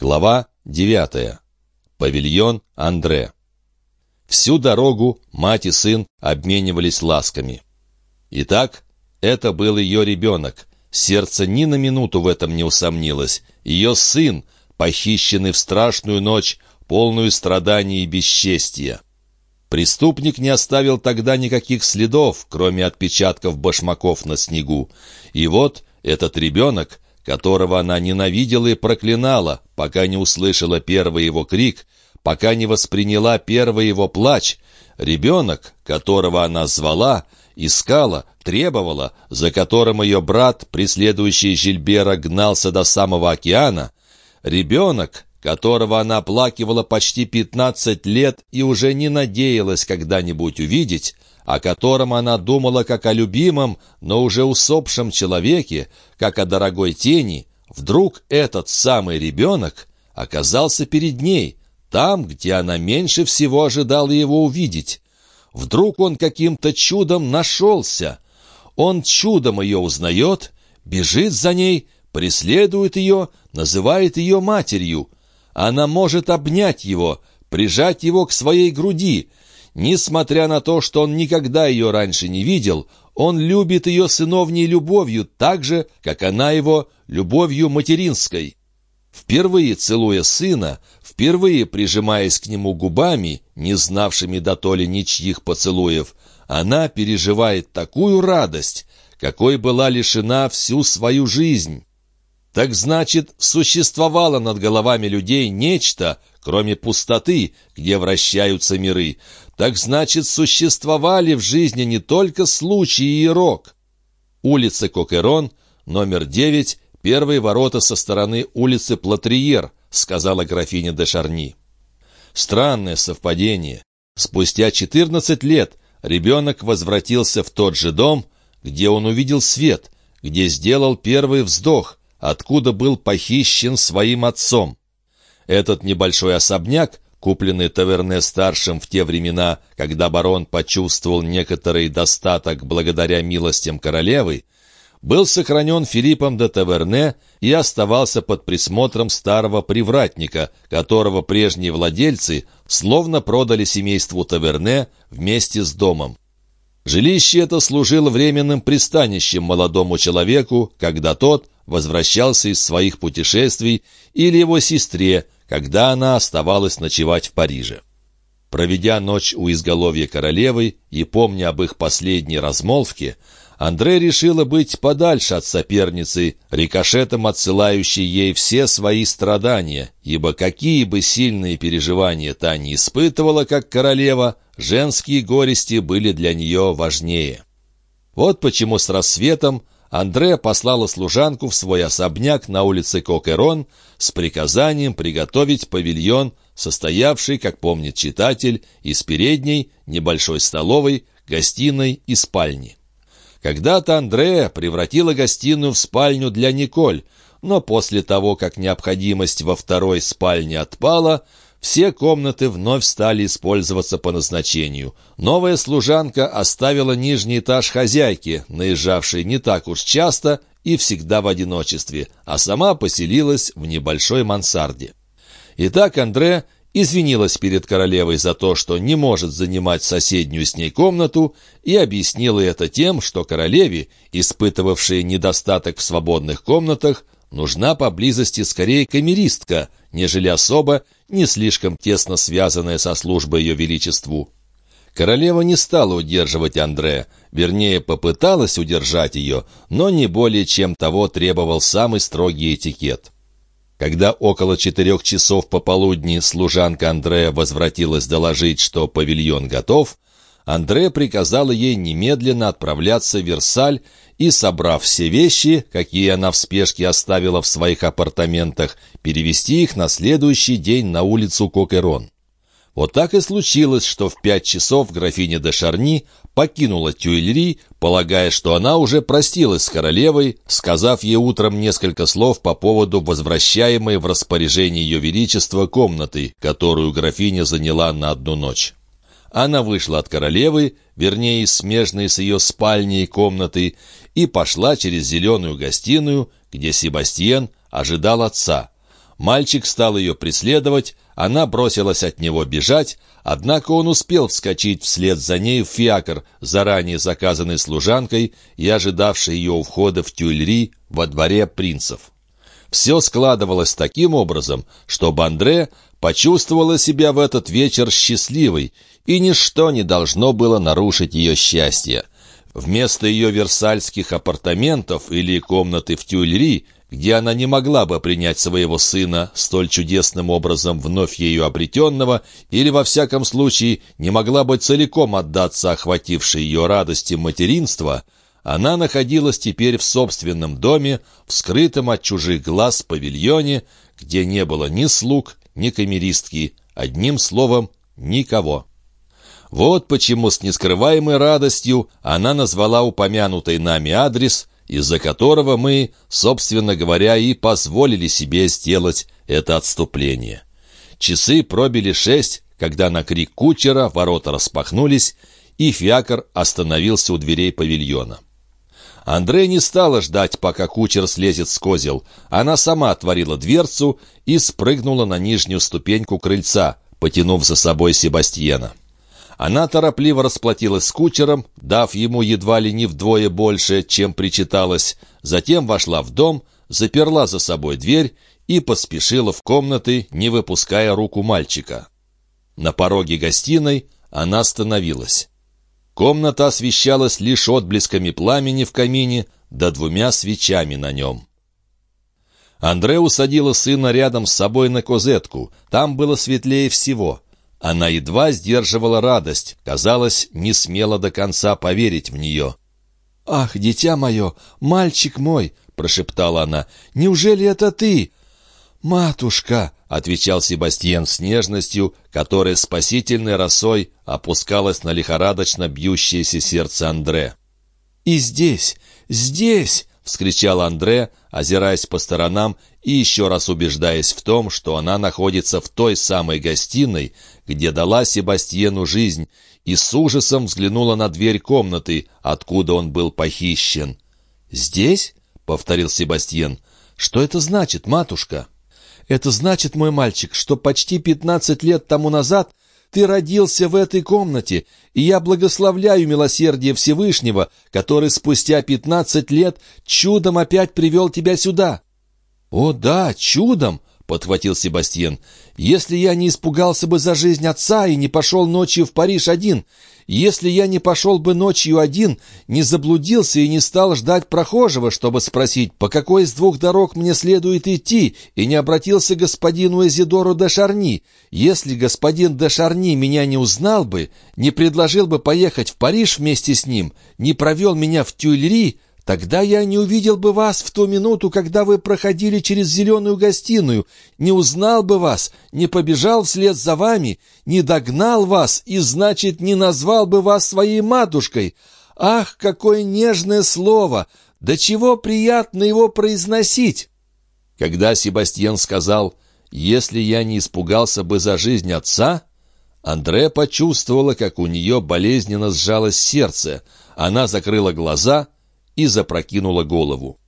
Глава 9. Павильон Андре. Всю дорогу мать и сын обменивались ласками. Итак, это был ее ребенок. Сердце ни на минуту в этом не усомнилось. Ее сын, похищенный в страшную ночь, полную страданий и бесчестия. Преступник не оставил тогда никаких следов, кроме отпечатков башмаков на снегу. И вот этот ребенок, которого она ненавидела и проклинала, пока не услышала первый его крик, пока не восприняла первый его плач. Ребенок, которого она звала, искала, требовала, за которым ее брат, преследующий Жильбера, гнался до самого океана. Ребенок, которого она оплакивала почти пятнадцать лет и уже не надеялась когда-нибудь увидеть, о котором она думала как о любимом, но уже усопшем человеке, как о дорогой тени, вдруг этот самый ребенок оказался перед ней, там, где она меньше всего ожидала его увидеть. Вдруг он каким-то чудом нашелся. Он чудом ее узнает, бежит за ней, преследует ее, называет ее матерью. Она может обнять его, прижать его к своей груди — Несмотря на то, что он никогда ее раньше не видел, он любит ее сыновней любовью так же, как она его любовью материнской. Впервые целуя сына, впервые прижимаясь к нему губами, не знавшими до то ли ничьих поцелуев, она переживает такую радость, какой была лишена всю свою жизнь. Так значит, существовало над головами людей нечто, кроме пустоты, где вращаются миры, так значит, существовали в жизни не только случаи и рок. Улица Кокерон, номер 9, первые ворота со стороны улицы Платриер, сказала графиня де Шарни. Странное совпадение. Спустя 14 лет ребенок возвратился в тот же дом, где он увидел свет, где сделал первый вздох, откуда был похищен своим отцом. Этот небольшой особняк купленный Таверне-старшим в те времена, когда барон почувствовал некоторый достаток благодаря милостям королевы, был сохранен Филиппом де Таверне и оставался под присмотром старого привратника, которого прежние владельцы словно продали семейству Таверне вместе с домом. Жилище это служило временным пристанищем молодому человеку, когда тот возвращался из своих путешествий, или его сестре, когда она оставалась ночевать в Париже. Проведя ночь у изголовья королевы и помня об их последней размолвке, Андре решила быть подальше от соперницы, рикошетом отсылающей ей все свои страдания, ибо какие бы сильные переживания та не испытывала, как королева, женские горести были для нее важнее. Вот почему с рассветом Андре послала служанку в свой особняк на улице Кокерон с приказанием приготовить павильон, состоявший, как помнит читатель, из передней, небольшой столовой, гостиной и спальни. Когда-то Андрея превратила гостиную в спальню для Николь, но после того, как необходимость во второй спальне отпала, все комнаты вновь стали использоваться по назначению. Новая служанка оставила нижний этаж хозяйки, наезжавшей не так уж часто и всегда в одиночестве, а сама поселилась в небольшой мансарде. Итак, Андре извинилась перед королевой за то, что не может занимать соседнюю с ней комнату, и объяснила это тем, что королеве, испытывавшей недостаток в свободных комнатах, нужна поблизости скорее камеристка, нежели особо, не слишком тесно связанная со службой ее величеству. Королева не стала удерживать Андре, вернее, попыталась удержать ее, но не более чем того требовал самый строгий этикет. Когда около четырех часов пополудни служанка Андрея возвратилась доложить, что павильон готов, Андре приказала ей немедленно отправляться в Версаль и, собрав все вещи, какие она в спешке оставила в своих апартаментах, перевести их на следующий день на улицу Кокерон. Вот так и случилось, что в пять часов графиня де Шарни покинула Тюильри, полагая, что она уже простилась с королевой, сказав ей утром несколько слов по поводу возвращаемой в распоряжение ее величества комнаты, которую графиня заняла на одну ночь. Она вышла от королевы, вернее, смежной с ее спальней и комнатой, и пошла через зеленую гостиную, где Себастьен ожидал отца. Мальчик стал ее преследовать, она бросилась от него бежать, однако он успел вскочить вслед за ней в фиакр, заранее заказанный служанкой и ожидавший ее у входа в Тюльри во дворе принцев. Все складывалось таким образом, что Бандре почувствовала себя в этот вечер счастливой, и ничто не должно было нарушить ее счастье. Вместо ее версальских апартаментов или комнаты в Тюльри где она не могла бы принять своего сына, столь чудесным образом вновь ею обретенного, или, во всяком случае, не могла бы целиком отдаться охватившей ее радости материнства, она находилась теперь в собственном доме, в скрытом от чужих глаз павильоне, где не было ни слуг, ни камеристки, одним словом, никого. Вот почему с нескрываемой радостью она назвала упомянутый нами адрес из-за которого мы, собственно говоря, и позволили себе сделать это отступление. Часы пробили шесть, когда на крик кучера ворота распахнулись, и фиакр остановился у дверей павильона. Андре не стала ждать, пока кучер слезет с козел. Она сама отворила дверцу и спрыгнула на нижнюю ступеньку крыльца, потянув за собой Себастьена. Она торопливо расплатилась с кучером, дав ему едва ли не вдвое больше, чем причиталось, затем вошла в дом, заперла за собой дверь и поспешила в комнаты, не выпуская руку мальчика. На пороге гостиной она остановилась. Комната освещалась лишь отблесками пламени в камине да двумя свечами на нем. Андре усадила сына рядом с собой на козетку. Там было светлее всего — она едва сдерживала радость, казалось, не смела до конца поверить в нее. «Ах, дитя мое, мальчик мой!» — прошептала она. «Неужели это ты?» «Матушка!» — отвечал Себастьян с нежностью, которая спасительной росой опускалась на лихорадочно бьющееся сердце Андре. «И здесь, здесь!» — вскричал Андре, озираясь по сторонам и еще раз убеждаясь в том, что она находится в той самой гостиной, где дала Себастьену жизнь, и с ужасом взглянула на дверь комнаты, откуда он был похищен. «Здесь?» — повторил Себастьен. «Что это значит, матушка?» «Это значит, мой мальчик, что почти пятнадцать лет тому назад ты родился в этой комнате, и я благословляю милосердие Всевышнего, который спустя пятнадцать лет чудом опять привел тебя сюда». «О да, чудом!» — подхватил Себастьян. «Если я не испугался бы за жизнь отца и не пошел ночью в Париж один, если я не пошел бы ночью один, не заблудился и не стал ждать прохожего, чтобы спросить, по какой из двух дорог мне следует идти, и не обратился к господину Эзидору де Шарни, если господин де Шарни меня не узнал бы, не предложил бы поехать в Париж вместе с ним, не провел меня в Тюильри, Тогда я не увидел бы вас в ту минуту, когда вы проходили через зеленую гостиную, не узнал бы вас, не побежал вслед за вами, не догнал вас и, значит, не назвал бы вас своей матушкой. Ах, какое нежное слово! Да чего приятно его произносить!» Когда Себастьян сказал «Если я не испугался бы за жизнь отца», Андре почувствовала, как у нее болезненно сжалось сердце. Она закрыла глаза — и запрокинула голову.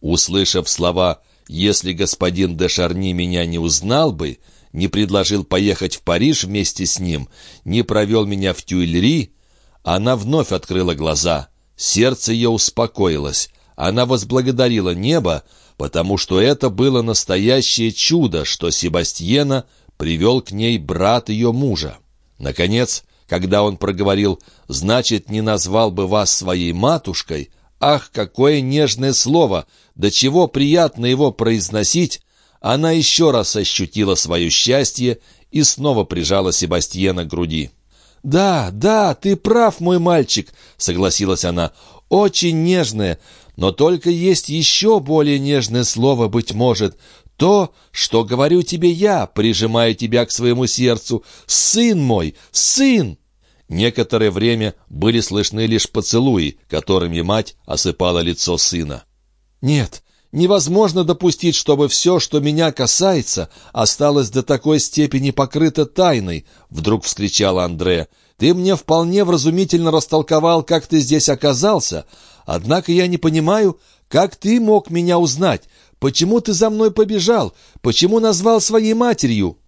Услышав слова «Если господин де Шарни меня не узнал бы», не предложил поехать в Париж вместе с ним, не провел меня в Тюильри, она вновь открыла глаза. Сердце ее успокоилось. Она возблагодарила небо, потому что это было настоящее чудо, что Себастьена привел к ней брат ее мужа. Наконец, когда он проговорил «Значит, не назвал бы вас своей матушкой», Ах, какое нежное слово! До чего приятно его произносить! Она еще раз ощутила свое счастье и снова прижала Себастьена к груди. «Да, да, ты прав, мой мальчик», — согласилась она. «Очень нежное, но только есть еще более нежное слово, быть может. То, что говорю тебе я, прижимая тебя к своему сердцу. Сын мой, сын!» Некоторое время были слышны лишь поцелуи, которыми мать осыпала лицо сына. «Нет, невозможно допустить, чтобы все, что меня касается, осталось до такой степени покрыто тайной», — вдруг вскричала Андре. «Ты мне вполне вразумительно растолковал, как ты здесь оказался, однако я не понимаю, как ты мог меня узнать. Почему ты за мной побежал? Почему назвал своей матерью?»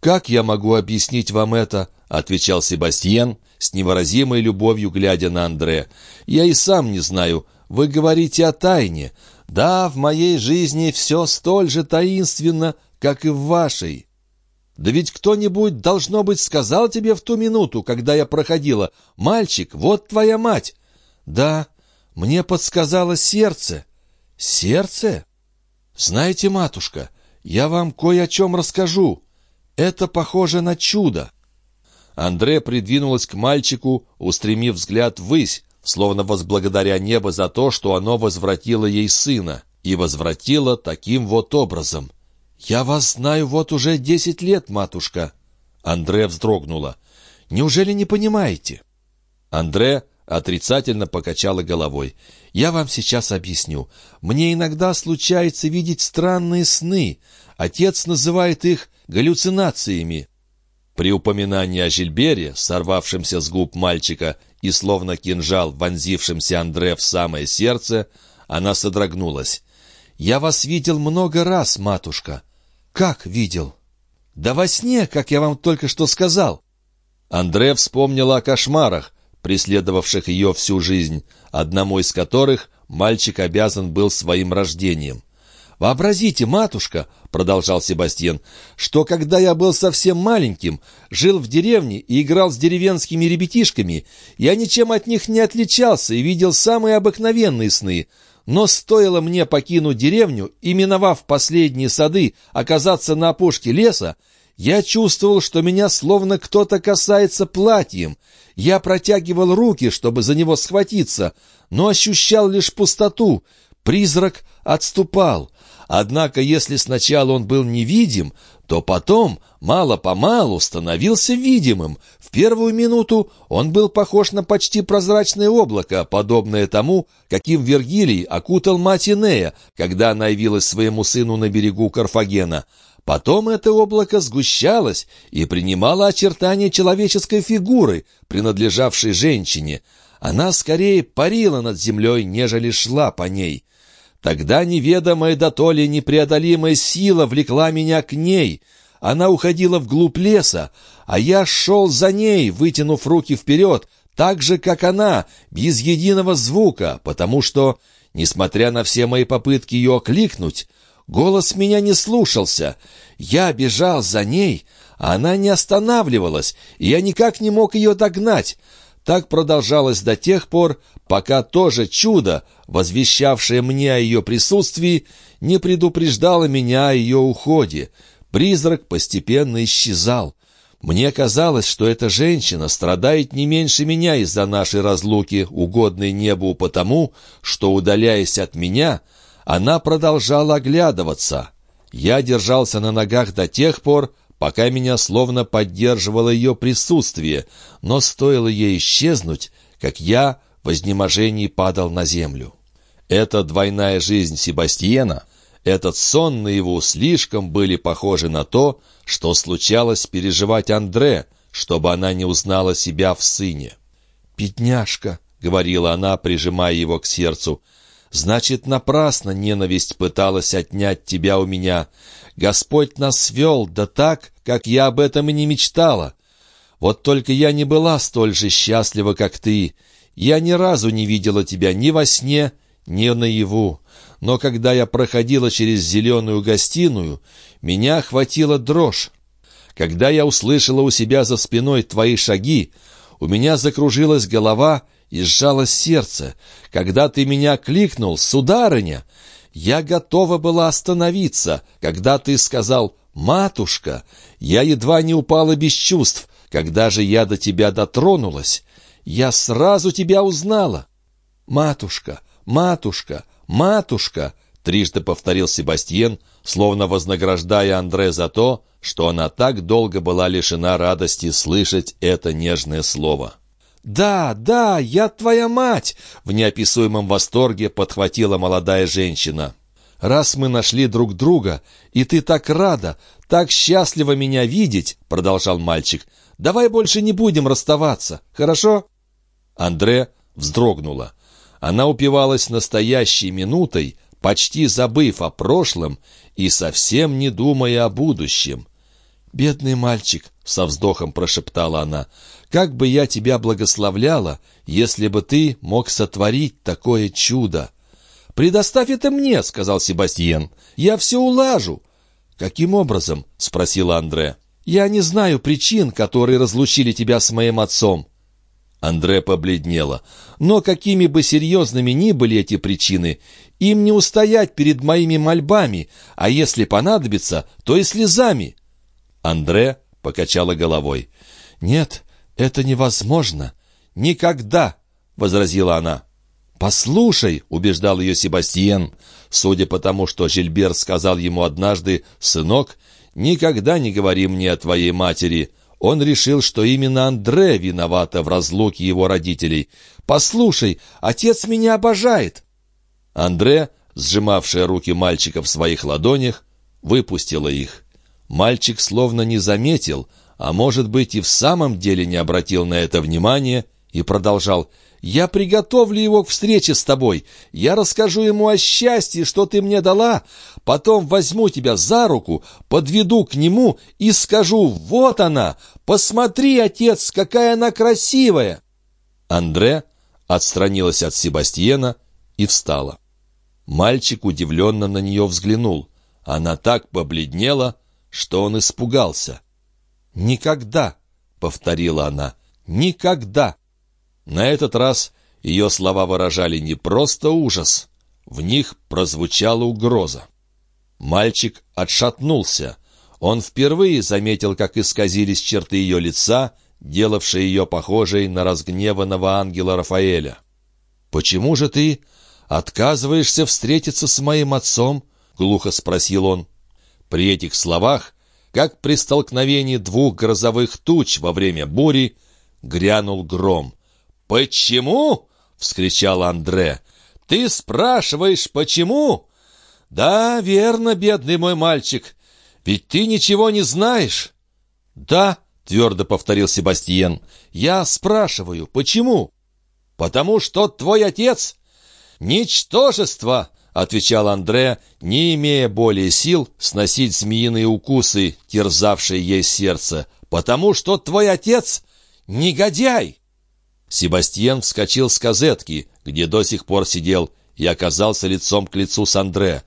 «Как я могу объяснить вам это?» — отвечал Себастьян, с невыразимой любовью глядя на Андре. «Я и сам не знаю. Вы говорите о тайне. Да, в моей жизни все столь же таинственно, как и в вашей. Да ведь кто-нибудь, должно быть, сказал тебе в ту минуту, когда я проходила, «Мальчик, вот твоя мать». Да, мне подсказало сердце. Сердце? Знаете, матушка, я вам кое о чем расскажу. Это похоже на чудо. Андре придвинулась к мальчику, устремив взгляд ввысь, словно возблагодаря небо за то, что оно возвратило ей сына, и возвратило таким вот образом. «Я вас знаю вот уже десять лет, матушка». Андре вздрогнула. «Неужели не понимаете?» Андре отрицательно покачала головой. «Я вам сейчас объясню. Мне иногда случается видеть странные сны. Отец называет их галлюцинациями». При упоминании о Жильбере, сорвавшемся с губ мальчика и словно кинжал, вонзившимся Андре в самое сердце, она содрогнулась. «Я вас видел много раз, матушка». «Как видел?» «Да во сне, как я вам только что сказал». Андре вспомнила о кошмарах, преследовавших ее всю жизнь, одному из которых мальчик обязан был своим рождением. «Вообразите, матушка», — продолжал Себастьян, «что когда я был совсем маленьким, жил в деревне и играл с деревенскими ребятишками, я ничем от них не отличался и видел самые обыкновенные сны. Но стоило мне покинуть деревню и, миновав последние сады, оказаться на опушке леса, я чувствовал, что меня словно кто-то касается платьем. Я протягивал руки, чтобы за него схватиться, но ощущал лишь пустоту. Призрак отступал. Однако, если сначала он был невидим, то потом, мало-помалу, становился видимым. В первую минуту он был похож на почти прозрачное облако, подобное тому, каким Вергилий окутал мать Инея, когда она явилась своему сыну на берегу Карфагена. Потом это облако сгущалось и принимало очертания человеческой фигуры, принадлежавшей женщине. Она скорее парила над землей, нежели шла по ней. Тогда неведомая до то ли непреодолимая сила влекла меня к ней. Она уходила вглубь леса, а я шел за ней, вытянув руки вперед, так же, как она, без единого звука, потому что, несмотря на все мои попытки ее окликнуть, голос меня не слушался. Я бежал за ней, а она не останавливалась, и я никак не мог ее догнать. Так продолжалось до тех пор, пока тоже чудо, возвещавшее мне о ее присутствии, не предупреждало меня о ее уходе. Призрак постепенно исчезал. Мне казалось, что эта женщина страдает не меньше меня из-за нашей разлуки, угодной небу потому, что, удаляясь от меня, она продолжала оглядываться. Я держался на ногах до тех пор, пока меня словно поддерживало ее присутствие, но стоило ей исчезнуть, как я в изнеможении падал на землю. Эта двойная жизнь Себастьена, этот сон наяву слишком были похожи на то, что случалось переживать Андре, чтобы она не узнала себя в сыне. «Бедняжка», — говорила она, прижимая его к сердцу, — «значит, напрасно ненависть пыталась отнять тебя у меня. Господь нас свел, да так, как я об этом и не мечтала. Вот только я не была столь же счастлива, как ты. Я ни разу не видела тебя ни во сне, ни наяву. Но когда я проходила через зеленую гостиную, меня охватила дрожь. Когда я услышала у себя за спиной твои шаги, у меня закружилась голова и сжалось сердце. Когда ты меня кликнул, сударыня, я готова была остановиться, когда ты сказал «матушка». Я едва не упала без чувств. Когда же я до тебя дотронулась, я сразу тебя узнала. «Матушка, матушка, матушка!» — трижды повторил Себастьен, словно вознаграждая Андре за то, что она так долго была лишена радости слышать это нежное слово. «Да, да, я твоя мать!» — в неописуемом восторге подхватила молодая женщина. «Раз мы нашли друг друга, и ты так рада, так счастлива меня видеть!» — продолжал мальчик. «Давай больше не будем расставаться, хорошо?» Андре вздрогнула. Она упивалась настоящей минутой, почти забыв о прошлом и совсем не думая о будущем. «Бедный мальчик», — со вздохом прошептала она, — «как бы я тебя благословляла, если бы ты мог сотворить такое чудо!» «Предоставь это мне», — сказал Себастьян. «Я все улажу». «Каким образом?» — спросила Андре. «Я не знаю причин, которые разлучили тебя с моим отцом». Андре побледнела. «Но какими бы серьезными ни были эти причины, им не устоять перед моими мольбами, а если понадобится, то и слезами». Андре покачала головой. «Нет, это невозможно. Никогда!» — возразила она. «Послушай», — убеждал ее Себастьен, судя по тому, что Жильбер сказал ему однажды, «Сынок, никогда не говори мне о твоей матери». Он решил, что именно Андре виновата в разлуке его родителей. «Послушай, отец меня обожает!» Андре, сжимавшая руки мальчика в своих ладонях, выпустила их. Мальчик словно не заметил, а может быть и в самом деле не обратил на это внимания, и продолжал «Я приготовлю его к встрече с тобой. Я расскажу ему о счастье, что ты мне дала. Потом возьму тебя за руку, подведу к нему и скажу «Вот она! Посмотри, отец, какая она красивая!» Андре отстранилась от Себастьена и встала. Мальчик удивленно на нее взглянул. Она так побледнела, что он испугался. «Никогда!» — повторила она. «Никогда!» На этот раз ее слова выражали не просто ужас, в них прозвучала угроза. Мальчик отшатнулся. Он впервые заметил, как исказились черты ее лица, делавшие ее похожей на разгневанного ангела Рафаэля. «Почему же ты отказываешься встретиться с моим отцом?» — глухо спросил он. При этих словах, как при столкновении двух грозовых туч во время бури, грянул гром. «Почему?» — вскричал Андре. «Ты спрашиваешь, почему?» «Да, верно, бедный мой мальчик. Ведь ты ничего не знаешь». «Да», — твердо повторил Себастьен, — «я спрашиваю, почему?» «Потому что твой отец — ничтожество, — отвечал Андре, не имея более сил сносить змеиные укусы, терзавшие ей сердце, «потому что твой отец — негодяй!» Себастьен вскочил с казетки, где до сих пор сидел, и оказался лицом к лицу с Андре.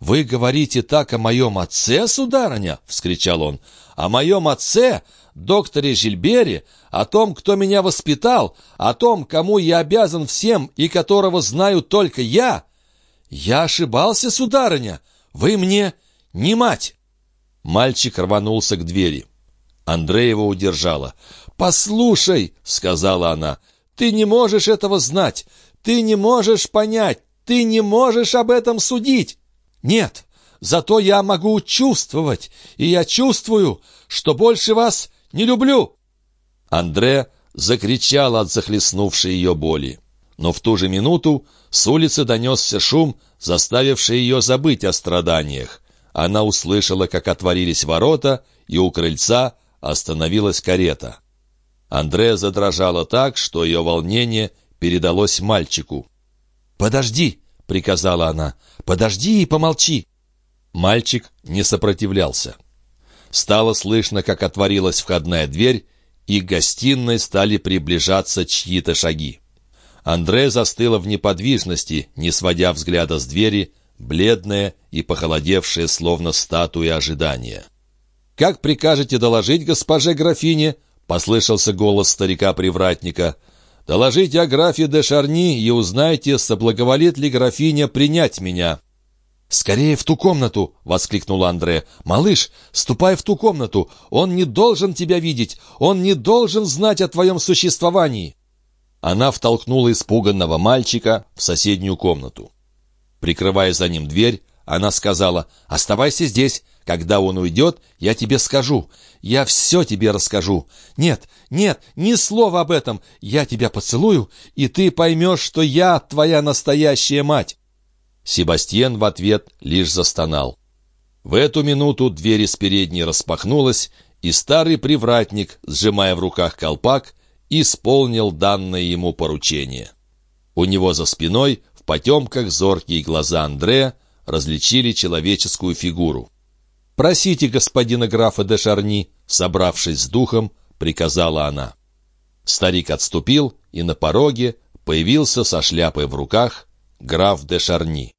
«Вы говорите так о моем отце, сударыня?» — вскричал он. «О моем отце, докторе Жильбере, о том, кто меня воспитал, о том, кому я обязан всем и которого знаю только я?» «Я ошибался, сударыня! Вы мне не мать!» Мальчик рванулся к двери. Андреева удержала. «Послушай!» — сказала она. «Ты не можешь этого знать! Ты не можешь понять! Ты не можешь об этом судить!» «Нет, зато я могу чувствовать, и я чувствую, что больше вас не люблю!» Андре закричал от захлестнувшей ее боли. Но в ту же минуту с улицы донесся шум, заставивший ее забыть о страданиях. Она услышала, как отворились ворота, и у крыльца остановилась карета. Андрея задрожала так, что ее волнение передалось мальчику. «Подожди!» — приказала она. «Подожди и помолчи!» Мальчик не сопротивлялся. Стало слышно, как отворилась входная дверь, и к гостиной стали приближаться чьи-то шаги. Андре застыла в неподвижности, не сводя взгляда с двери, бледная и похолодевшая, словно статуя ожидания. «Как прикажете доложить госпоже графине?» — послышался голос старика-привратника. «Доложите о графе де Шарни и узнайте, соблаговолит ли графиня принять меня». «Скорее в ту комнату!» — воскликнул Андре. «Малыш, ступай в ту комнату! Он не должен тебя видеть! Он не должен знать о твоем существовании!» Она втолкнула испуганного мальчика в соседнюю комнату. Прикрывая за ним дверь, она сказала, «Оставайся здесь. Когда он уйдет, я тебе скажу. Я все тебе расскажу. Нет, нет, ни слова об этом. Я тебя поцелую, и ты поймешь, что я твоя настоящая мать». Себастьян в ответ лишь застонал. В эту минуту дверь из передней распахнулась, и старый привратник, сжимая в руках колпак, исполнил данное ему поручение. У него за спиной в потемках зоркие глаза Андре различили человеческую фигуру. «Просите господина графа де Шарни», собравшись с духом, приказала она. Старик отступил, и на пороге появился со шляпой в руках граф де Шарни.